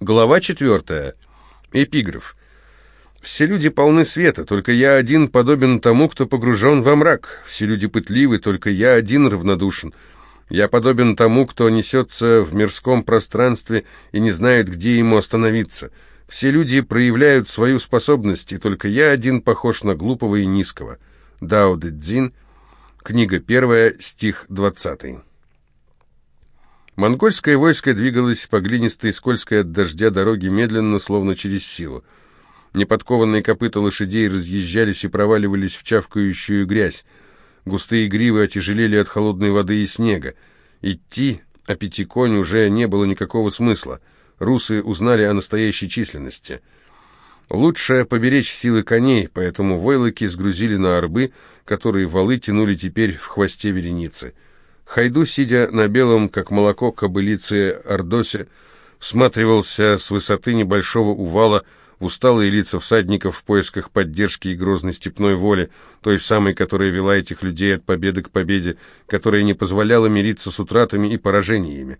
Глава 4. Эпиграф. «Все люди полны света, только я один подобен тому, кто погружен во мрак. Все люди пытливы, только я один равнодушен. Я подобен тому, кто несется в мирском пространстве и не знает, где ему остановиться. Все люди проявляют свою способность, и только я один похож на глупого и низкого». Дао Дэ Цзин, книга 1, стих 20. Монгольское войско двигалось по глинистой, скользкой от дождя дороге медленно, словно через силу. Неподкованные копыта лошадей разъезжались и проваливались в чавкающую грязь. Густые гривы отяжелели от холодной воды и снега. Идти, а пяти конь уже не было никакого смысла. Русы узнали о настоящей численности. Лучше поберечь силы коней, поэтому войлоки сгрузили на арбы, которые валы тянули теперь в хвосте вереницы — Хайду, сидя на белом, как молоко кобылице Ордосе, всматривался с высоты небольшого увала в усталые лица всадников в поисках поддержки и грозной степной воли, той самой, которая вела этих людей от победы к победе, которая не позволяла мириться с утратами и поражениями.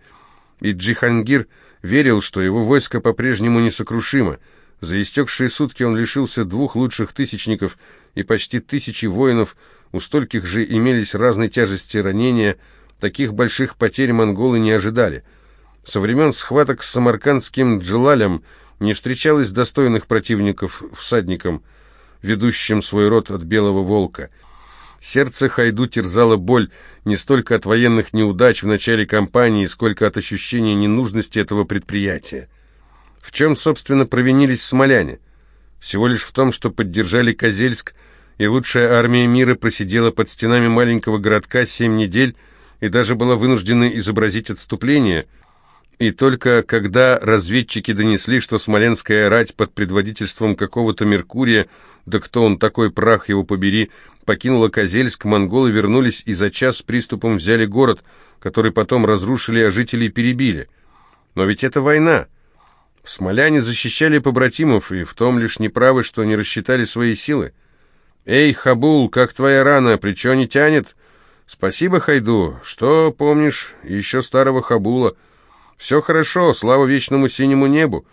И Джихангир верил, что его войско по-прежнему несокрушимо. За истекшие сутки он лишился двух лучших тысячников и почти тысячи воинов, у стольких же имелись разной тяжести ранения – Таких больших потерь монголы не ожидали. Со времен схваток с самаркандским джелалем не встречалось достойных противников всадникам, ведущим свой род от белого волка. Сердце Хайду терзала боль не столько от военных неудач в начале кампании, сколько от ощущения ненужности этого предприятия. В чем, собственно, провинились смоляне? Всего лишь в том, что поддержали Козельск, и лучшая армия мира просидела под стенами маленького городка семь недель, и даже была вынуждена изобразить отступление. И только когда разведчики донесли, что Смоленская рать под предводительством какого-то Меркурия, да кто он такой, прах его побери, покинула Козельск, монголы вернулись и за час с приступом взяли город, который потом разрушили, а жителей перебили. Но ведь это война. Смоляне защищали побратимов, и в том лишь неправы, что не рассчитали свои силы. «Эй, Хабул, как твоя рана? Плечо не тянет?» «Спасибо, Хайду. Что помнишь еще старого Хабула? Все хорошо, слава вечному синему небу.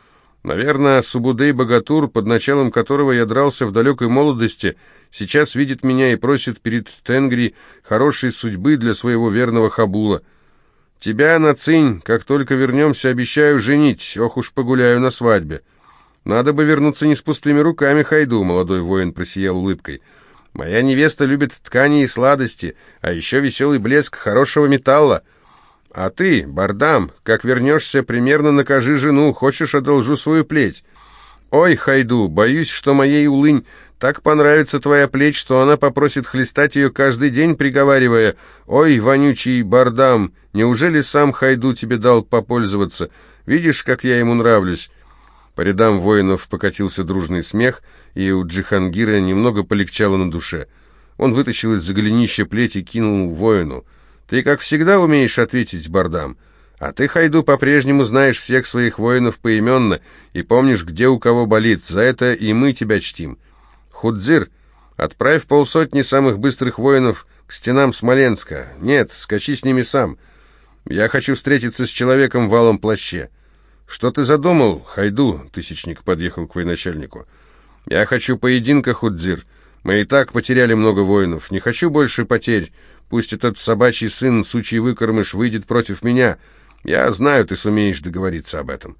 Наверное, Субудей Богатур, под началом которого я дрался в далекой молодости, сейчас видит меня и просит перед Тенгри хорошей судьбы для своего верного Хабула. Тебя, Нацинь, как только вернемся, обещаю женить, ох уж погуляю на свадьбе. Надо бы вернуться не с пустыми руками, Хайду, молодой воин просиял улыбкой». Моя невеста любит ткани и сладости, а еще веселый блеск хорошего металла. А ты, бардам, как вернешься, примерно накажи жену, хочешь, одолжу свою плеть. Ой, Хайду, боюсь, что моей улынь так понравится твоя плеть, что она попросит хлестать ее каждый день, приговаривая, «Ой, вонючий бардам, неужели сам Хайду тебе дал попользоваться? Видишь, как я ему нравлюсь? По рядам воинов покатился дружный смех, и у Джихангира немного полегчало на душе. Он вытащил из-за голенища плеть и кинул воину. «Ты, как всегда, умеешь ответить бардам. А ты, Хайду, по-прежнему знаешь всех своих воинов поименно и помнишь, где у кого болит. За это и мы тебя чтим. Худзир, отправь полсотни самых быстрых воинов к стенам Смоленска. Нет, скачи с ними сам. Я хочу встретиться с человеком в валом плаще». «Что ты задумал, Хайду?» — тысячник подъехал к военачальнику. «Я хочу поединка, Худзир. Мы и так потеряли много воинов. Не хочу больше потерь. Пусть этот собачий сын, сучий выкормыш, выйдет против меня. Я знаю, ты сумеешь договориться об этом.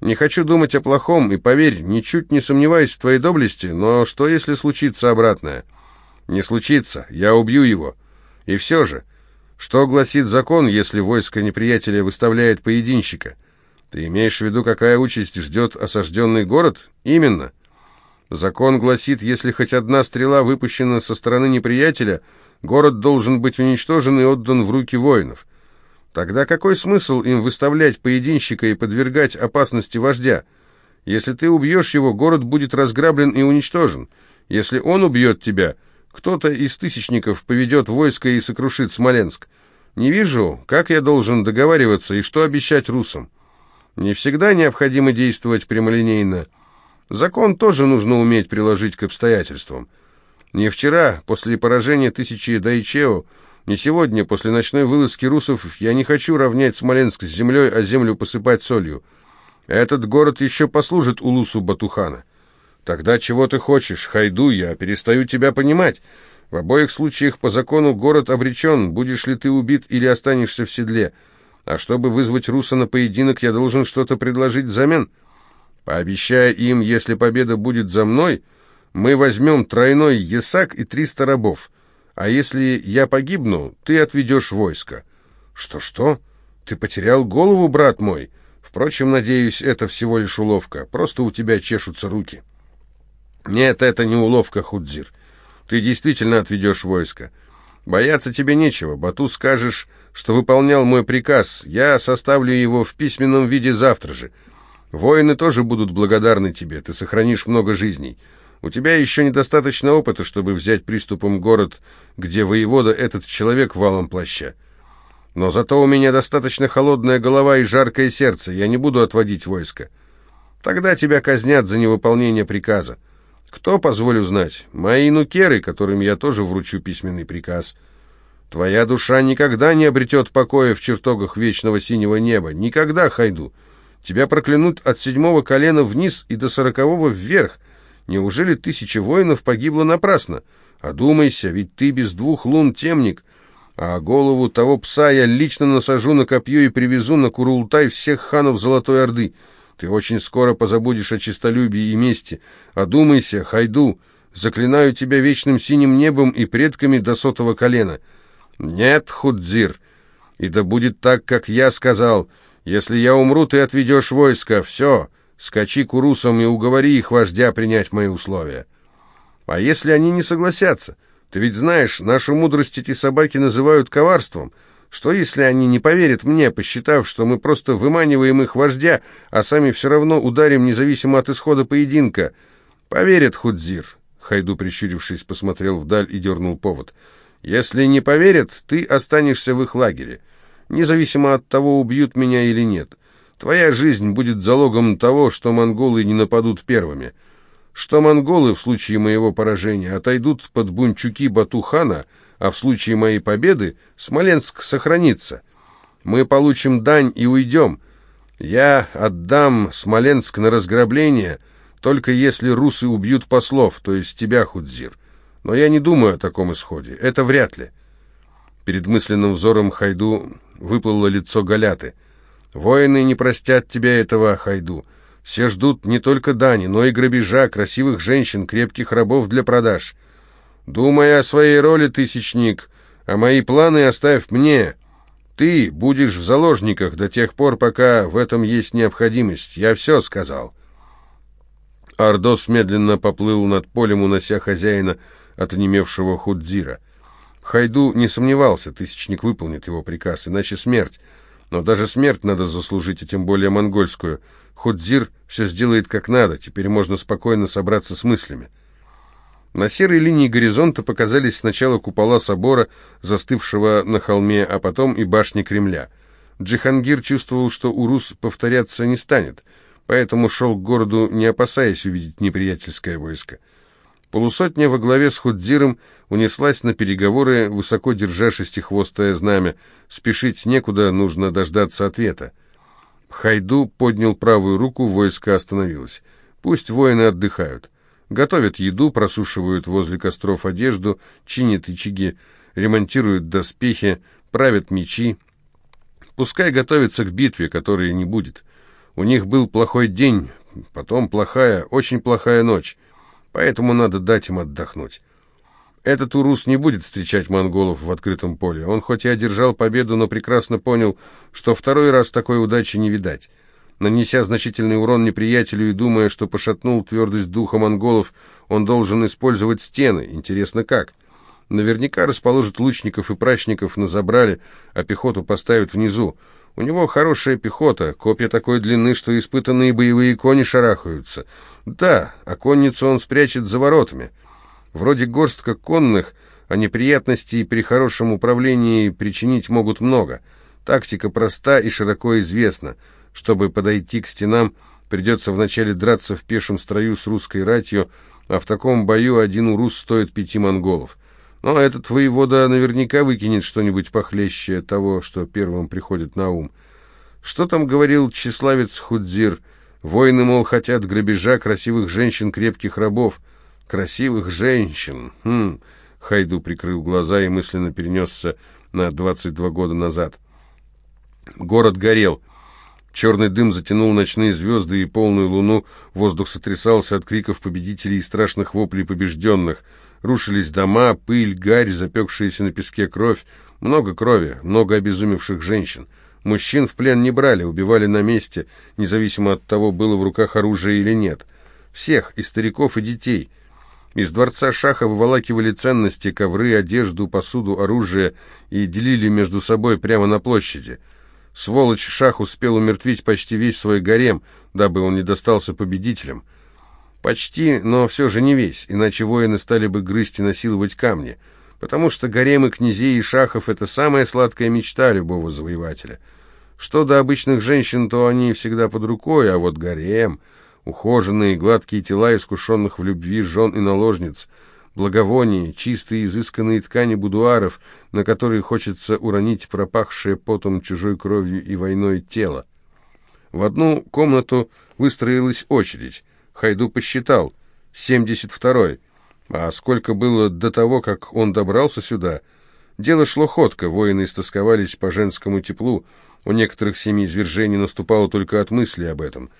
Не хочу думать о плохом, и поверь, ничуть не сомневаюсь в твоей доблести, но что, если случится обратное?» «Не случится. Я убью его. И все же...» Что гласит закон, если войско неприятеля выставляет поединщика? Ты имеешь в виду, какая участь ждет осажденный город? Именно. Закон гласит, если хоть одна стрела выпущена со стороны неприятеля, город должен быть уничтожен и отдан в руки воинов. Тогда какой смысл им выставлять поединщика и подвергать опасности вождя? Если ты убьешь его, город будет разграблен и уничтожен. Если он убьет тебя, кто-то из тысячников поведет войско и сокрушит Смоленск. Не вижу, как я должен договариваться и что обещать русам. Не всегда необходимо действовать прямолинейно. Закон тоже нужно уметь приложить к обстоятельствам. Не вчера, после поражения тысячи Дайчео, не сегодня, после ночной вылазки русов, я не хочу равнять Смоленск с землей, а землю посыпать солью. Этот город еще послужит Улусу Батухана. Тогда чего ты хочешь, Хайду, я перестаю тебя понимать. В обоих случаях по закону город обречен, будешь ли ты убит или останешься в седле. А чтобы вызвать Руса на поединок, я должен что-то предложить взамен. Пообещая им, если победа будет за мной, мы возьмем тройной ясак и триста рабов. А если я погибну, ты отведешь войско». «Что-что? Ты потерял голову, брат мой? Впрочем, надеюсь, это всего лишь уловка. Просто у тебя чешутся руки». «Нет, это не уловка, Худзир. Ты действительно отведешь войско. Бояться тебе нечего. Бату скажешь, что выполнял мой приказ. Я составлю его в письменном виде завтра же. Воины тоже будут благодарны тебе. Ты сохранишь много жизней. У тебя еще недостаточно опыта, чтобы взять приступом город, где воевода этот человек валом плаща. Но зато у меня достаточно холодная голова и жаркое сердце. Я не буду отводить войско. Тогда тебя казнят за невыполнение приказа. Кто, позволю знать, мои нукеры, которым я тоже вручу письменный приказ. Твоя душа никогда не обретет покоя в чертогах вечного синего неба. Никогда, Хайду. Тебя проклянут от седьмого колена вниз и до сорокового вверх. Неужели тысяча воинов погибло напрасно? Одумайся, ведь ты без двух лун темник, а голову того пса я лично насажу на копье и привезу на Курултай всех ханов Золотой Орды. Ты очень скоро позабудешь о честолюбии и мести. Одумайся, Хайду, заклинаю тебя вечным синим небом и предками до сотого колена». «Нет, Худзир, и да будет так, как я сказал. Если я умру, ты отведешь войско. Все, скачи к урусам и уговори их вождя принять мои условия». «А если они не согласятся? Ты ведь знаешь, нашу мудрость эти собаки называют коварством». Что если они не поверят мне, посчитав, что мы просто выманиваем их вождя, а сами все равно ударим независимо от исхода поединка? Поверят, Худзир. Хайду, прищурившись, посмотрел вдаль и дернул повод. Если не поверят, ты останешься в их лагере. Независимо от того, убьют меня или нет. Твоя жизнь будет залогом того, что монголы не нападут первыми. Что монголы в случае моего поражения отойдут под бунчуки Батухана — а в случае моей победы Смоленск сохранится. Мы получим дань и уйдем. Я отдам Смоленск на разграбление, только если русы убьют послов, то есть тебя, Худзир. Но я не думаю о таком исходе, это вряд ли». Перед мысленным взором Хайду выплыло лицо Галяты. «Воины не простят тебя этого, Хайду. Все ждут не только дани, но и грабежа, красивых женщин, крепких рабов для продаж. Думай о своей роли, тысячник, а мои планы оставь мне. Ты будешь в заложниках до тех пор, пока в этом есть необходимость. Я все сказал». Ордос медленно поплыл над полем, унося хозяина от онемевшего Худзира. Хайду не сомневался, тысячник выполнит его приказ, иначе смерть. Но даже смерть надо заслужить, и тем более монгольскую. Худзир все сделает как надо, теперь можно спокойно собраться с мыслями. На серой линии горизонта показались сначала купола собора, застывшего на холме, а потом и башни Кремля. Джихангир чувствовал, что Урус повторяться не станет, поэтому шел к городу, не опасаясь увидеть неприятельское войско. Полусотня во главе с Худзиром унеслась на переговоры, высоко держа шестихвостое знамя. Спешить некуда, нужно дождаться ответа. Хайду поднял правую руку, войско остановилось. Пусть воины отдыхают. Готовят еду, просушивают возле костров одежду, чинят ичиги, ремонтируют доспехи, правят мечи. Пускай готовятся к битве, которой не будет. У них был плохой день, потом плохая, очень плохая ночь, поэтому надо дать им отдохнуть. Этот урус не будет встречать монголов в открытом поле. Он хоть и одержал победу, но прекрасно понял, что второй раз такой удачи не видать. Нанеся значительный урон неприятелю и думая, что пошатнул твердость духа монголов, он должен использовать стены. Интересно, как? Наверняка расположит лучников и прачников на забрале, а пехоту поставит внизу. У него хорошая пехота, копья такой длины, что испытанные боевые кони шарахаются. Да, а конницу он спрячет за воротами. Вроде горстка конных, а неприятностей при хорошем управлении причинить могут много. Тактика проста и широко известна. Чтобы подойти к стенам, придется вначале драться в пешем строю с русской ратью, а в таком бою один урус стоит пяти монголов. Но этот воевода наверняка выкинет что-нибудь похлеще того, что первым приходит на ум. Что там говорил тщеславец Худзир? Воины, мол, хотят грабежа красивых женщин, крепких рабов. Красивых женщин. Хм. Хайду прикрыл глаза и мысленно перенесся на 22 года назад. Город горел. Черный дым затянул ночные звезды и полную луну, воздух сотрясался от криков победителей и страшных воплей побежденных. Рушились дома, пыль, гарь, запекшаяся на песке кровь. Много крови, много обезумевших женщин. Мужчин в плен не брали, убивали на месте, независимо от того, было в руках оружие или нет. Всех, и стариков, и детей. Из дворца шаха выволакивали ценности, ковры, одежду, посуду, оружие и делили между собой прямо на площади. Сволочь Шах успел умертвить почти весь свой гарем, дабы он не достался победителям. Почти, но все же не весь, иначе воины стали бы грызть и насиловать камни, потому что гаремы князей и шахов — это самая сладкая мечта любого завоевателя. Что до обычных женщин, то они всегда под рукой, а вот гарем — ухоженные гладкие тела искушенных в любви жен и наложниц — благовония, чистые изысканные ткани будуаров, на которые хочется уронить пропахшее потом чужой кровью и войной тело. В одну комнату выстроилась очередь. Хайду посчитал. 72-й. А сколько было до того, как он добрался сюда? Дело шло ходко, воины истосковались по женскому теплу. У некоторых семей извержений наступало только от мысли об этом.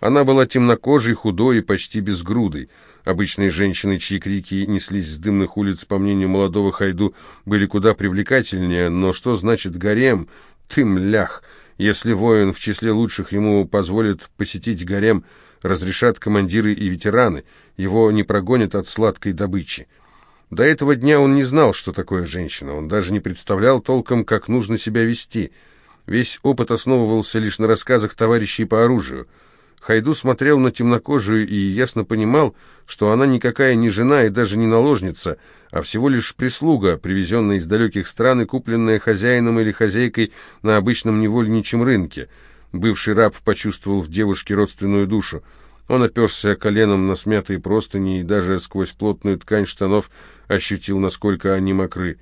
Она была темнокожей, худой и почти безгрудой. Обычные женщины, чьи крики неслись с дымных улиц, по мнению молодого Хайду, были куда привлекательнее, но что значит гарем? Ты млях! Если воин в числе лучших ему позволит посетить гарем, разрешат командиры и ветераны, его не прогонят от сладкой добычи. До этого дня он не знал, что такое женщина, он даже не представлял толком, как нужно себя вести. Весь опыт основывался лишь на рассказах товарищей по оружию — Хайду смотрел на темнокожую и ясно понимал, что она никакая не жена и даже не наложница, а всего лишь прислуга, привезенная из далеких стран и купленная хозяином или хозяйкой на обычном невольничьем рынке. Бывший раб почувствовал в девушке родственную душу. Он оперся коленом на смятые простыни и даже сквозь плотную ткань штанов ощутил, насколько они мокры.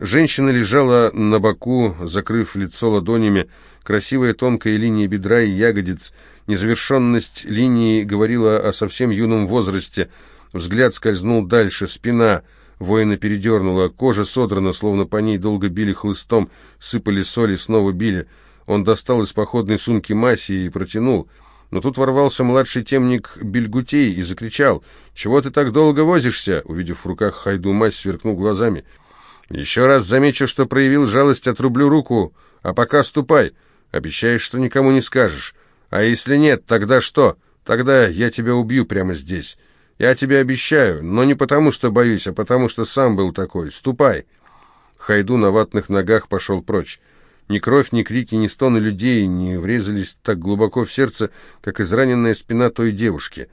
Женщина лежала на боку, закрыв лицо ладонями, красивая тонкая линия бедра и ягодиц — Незавершенность линии говорила о совсем юном возрасте. Взгляд скользнул дальше, спина... Воина передернула, кожа содрана, словно по ней долго били хлыстом, сыпали соль и снова били. Он достал из походной сумки масси и протянул. Но тут ворвался младший темник Бельгутей и закричал. «Чего ты так долго возишься?» Увидев в руках Хайду мазь, сверкнул глазами. «Еще раз замечу, что проявил жалость, отрублю руку. А пока ступай. Обещаешь, что никому не скажешь. А если нет, тогда что? Тогда я тебя убью прямо здесь. Я тебе обещаю, но не потому, что боюсь, а потому, что сам был такой. Ступай!» Хайду на ватных ногах пошел прочь. Ни кровь, ни крики, ни стоны людей не врезались так глубоко в сердце, как израненная спина той девушки.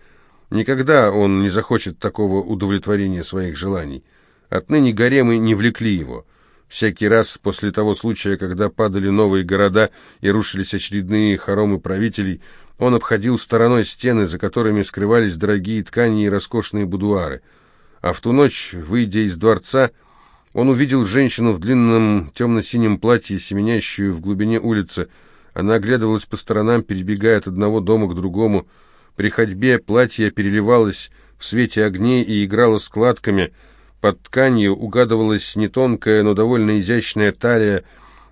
Никогда он не захочет такого удовлетворения своих желаний. Отныне гаремы не влекли его. Всякий раз после того случая, когда падали новые города и рушились очередные хоромы правителей, он обходил стороной стены, за которыми скрывались дорогие ткани и роскошные будуары. А в ту ночь, выйдя из дворца, он увидел женщину в длинном темно-синем платье, семенящую в глубине улицы. Она оглядывалась по сторонам, перебегая от одного дома к другому. При ходьбе платье переливалось в свете огней и играло складками — под тканью угадывалась не тонкая, но довольно изящная талия,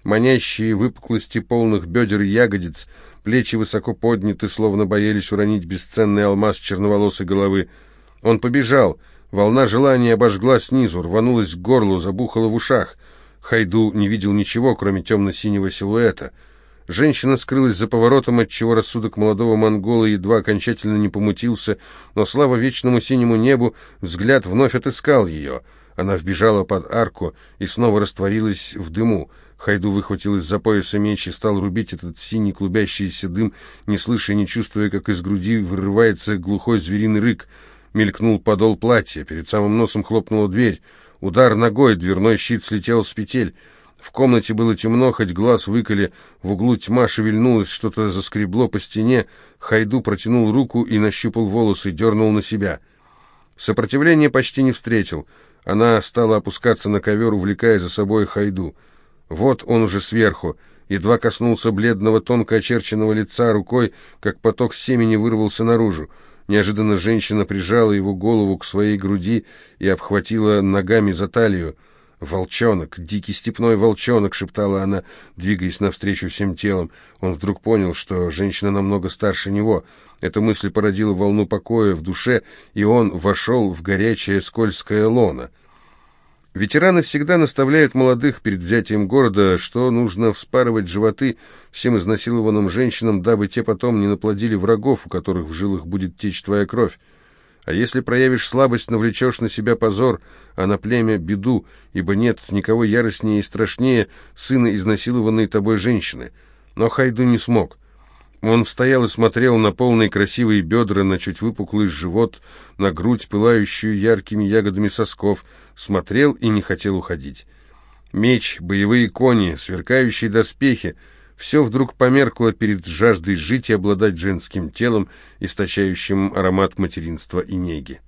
манящие выпуклости полных бедер и ягодиц, плечи высоко подняты, словно боялись уронить бесценный алмаз черноволосой головы. Он побежал. Волна желания обожгла снизу, рванулась к горлу, забухала в ушах. Хайду не видел ничего, кроме темно-синего силуэта — Женщина скрылась за поворотом, отчего рассудок молодого монгола едва окончательно не помутился, но слава вечному синему небу взгляд вновь отыскал ее. Она вбежала под арку и снова растворилась в дыму. Хайду выхватил из-за пояса меч и стал рубить этот синий клубящийся дым, не слыша и не чувствуя, как из груди вырывается глухой звериный рык. Мелькнул подол платья, перед самым носом хлопнула дверь. Удар ногой, дверной щит слетел с петель. В комнате было темно, хоть глаз выколи, в углу тьма шевельнулась, что-то заскребло по стене. Хайду протянул руку и нащупал волосы, дернул на себя. Сопротивления почти не встретил. Она стала опускаться на ковер, увлекая за собой Хайду. Вот он уже сверху. Едва коснулся бледного, тонко очерченного лица рукой, как поток семени вырвался наружу. Неожиданно женщина прижала его голову к своей груди и обхватила ногами за талию. «Волчонок! Дикий степной волчонок!» — шептала она, двигаясь навстречу всем телом. Он вдруг понял, что женщина намного старше него. Эта мысль породила волну покоя в душе, и он вошел в горячее скользкое лоно. Ветераны всегда наставляют молодых перед взятием города, что нужно вспарывать животы всем изнасилованным женщинам, дабы те потом не наплодили врагов, у которых в жилах будет течь твоя кровь. А если проявишь слабость, навлечешь на себя позор, а на племя беду, ибо нет никого яростнее и страшнее сына изнасилованной тобой женщины. Но Хайду не смог. Он стоял и смотрел на полные красивые бедра, на чуть выпуклый живот, на грудь, пылающую яркими ягодами сосков, смотрел и не хотел уходить. Меч, боевые кони, сверкающие доспехи — все вдруг померкло перед жаждой жить и обладать женским телом, источающим аромат материнства и неги.